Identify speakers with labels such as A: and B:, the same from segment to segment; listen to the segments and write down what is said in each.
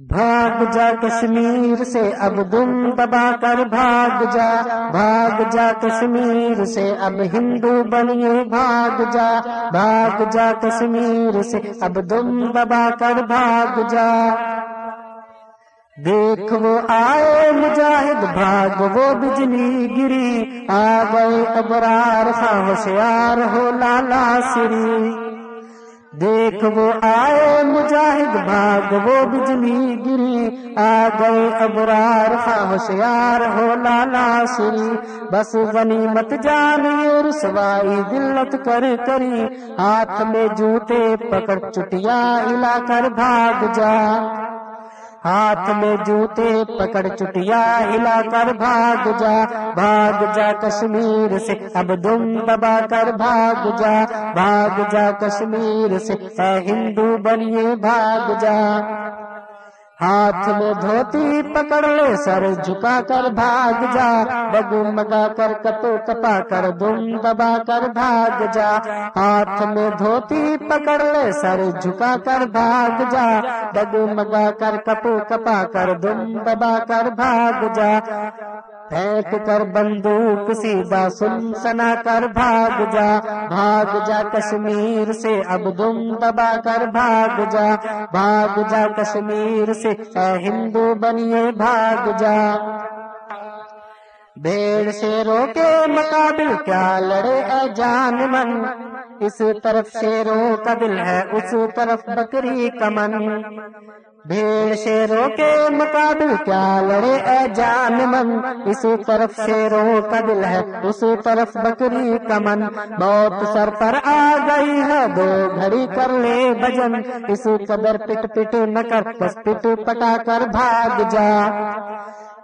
A: بھاگ جا کشمیر سے اب دم دبا کر بھاگ جا بھاگ جا کشمیر سے اب ہندو بنیے بھاگ جا بھاگ جا کشمیر سے اب دم دبا کر بھاگ جا۔ دیکھ وہ آئے مجاہد، بھاگ وہ بجلی گری۔ آ گئے ابرار خواہ ہوشیار ہو لالا سری۔ دیکھ وہ آئے مجاہد بھاگ وہ بجلی گری۔ آ گئے ابرار ہوشیار ہو لالا سری۔ بس غنیمت جان یہ رسوائی دلت کر کری۔ ہاتھ میں جوتے پکڑ چٹیا ہلا کر بھاگ جا۔ ہاتھ میں جوتے پکڑ چٹیا ہلا کر بھاگ جا بھاگ جا کشمیر سے۔ اب دم دبا کر بھاگ جا بھاگ جا کشمیر سے۔ اے ہندو بنیے، بھاگ جا۔ ہاتھ میں دھوتی پکڑ لے سر جھکا کر بھاگ جا بگو مگا کر کتو کپا کر دم دبا کر بھاگ جا ہاتھ میں دھوتی پکڑ لے سر جھکا کر بھاگ جا بگو مگا کر کپو کپا کر دم دبا کر بھاگ جا پھینک کر بندوق سیدھا سن سنا کر بھاگ جا بھاگ جا کشمیر سے اب دم دبا کر بھاگ جا بھاگ جا کشمیر سے اے ہندو بنیے بھاگ جا۔ بھیڑ سے روکے مقابل کیا لڑے اے جان من۔ اس طرف شیروں کا دل ہے، اس طرف بکری کمن بھیڑ شیروں کے مقابل کیا لڑے اے جان من؟ اس طرف شیروں کا دل ہے، اس طرف بکری کمن بہت سر پر آ گئی ہے، دو گھڑی کر لے بجن اس قدر پٹ پٹ نہ کر، بس پٹ پٹا کر بھاگ جا۔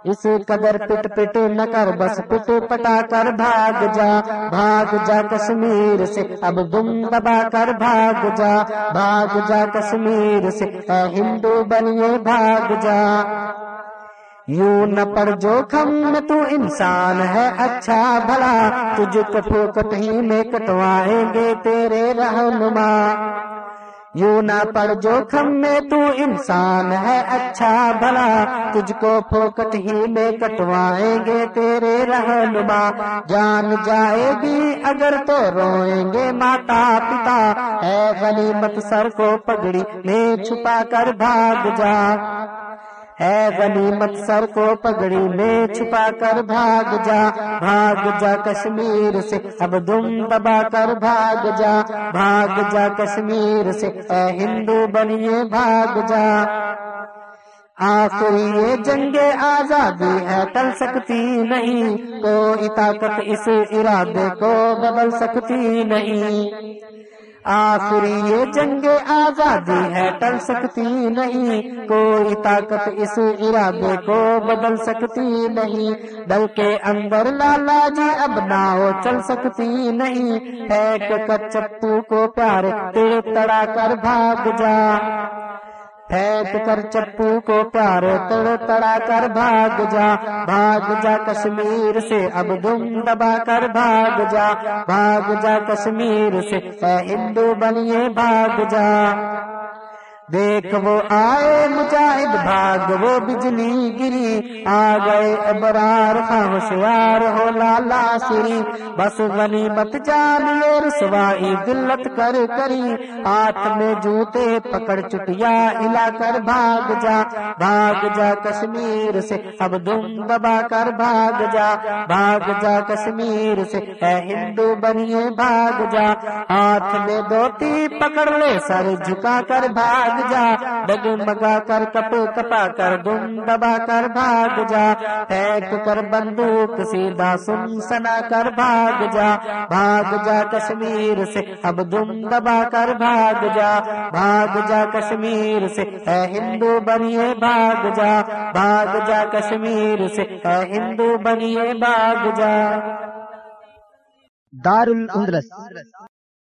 A: اس قدر پٹ پٹ نہ کر، بس پٹ پٹا کر بھاگ جا بھاگ جا کشمیر سے۔ اب دم دبا کر بھاگ جا بھاگ جا کشمیر سے۔ اے ہندو بنیے بھاگ جا۔ یوں نہ پڑ جوخم میں تو انسان ہے اچھا بھلا۔ تجھ کو پھوکٹ ہی میں کٹوائیں گے تیرے رہنما۔ یوں نہ پڑ جوخم میں تو انسان ہے اچھا بھلا تجھ کو پھوکٹ ہی میں کٹوائیں گے تیرے رہنما۔ جان جائے گی اگر تو روئیں گے ماتا پتا۔ اے غنیمت سر کو پگڑی، میں چھپا کر بھاگ جا۔ اے غنیمت سر کو پگڑی میں چھپا کر بھاگ جا بھاگ جا کشمیر سے، اب دم دبا کر بھاگ جا بھاگ جا کشمیر سے، اے ہندو بنیے بھاگ جا۔ آخری یہ جنگ آزادی ہے، ٹل سکتی نہیں، کوئی طاقت اس ارادے کو بدل سکتی نہیں۔ آخری یہ جنگ آزادی ہے، ٹل سکتی نہیں، کوئی طاقت اس ارادے کو بدل سکتی نہیں۔ دل کے اندر لالا جی اب ناؤ چل سکتی نہیں۔ ہے کہ کچپو کو پیار تڑ تڑا کر بھاگ جا۔ پھینک کر چپو کو پیارے تڑ تڑا کر بھاگ جا بھاگ جا کشمیر سے اب دم دبا کر بھاگ جا بھاگ جا کشمیر سے اے ہندو بنیے بھاگ جا دیکھ وہ آئے مجاہد بھاگ وہ بجلی گری آ گئے ابرار ہوشیار ہو لالا سری بس غنی مت جانی رسوائی دلت کر کری۔ ہاتھ میں جوتے پکڑ چٹیا، ہلا کر بھاگ جا۔ بھاگ جا کشمیر سے، اب دم دبا کر بھاگ جا۔ بھاگ جا کشمیر سے، اے ہندو بنیے بھاگ جا۔ ہاتھ میں دوتی پکڑ لے، سر جھکا کر بھاگ جا۔ ڈگ کر کپ کپا کر دم دبا کر بھاگ جا پھینک کر بندوق سیدھا سن سنا کر بھاگ جا بھاگ جا کشمیر سے اب دم دبا کر بھاگ جا بھاگ جا کشمیر سے اے ہندو بنیے بھاگ جا بھاگ جا کشمیر سے اے ہندو بنیے بھاگ جا
B: دار الاندلس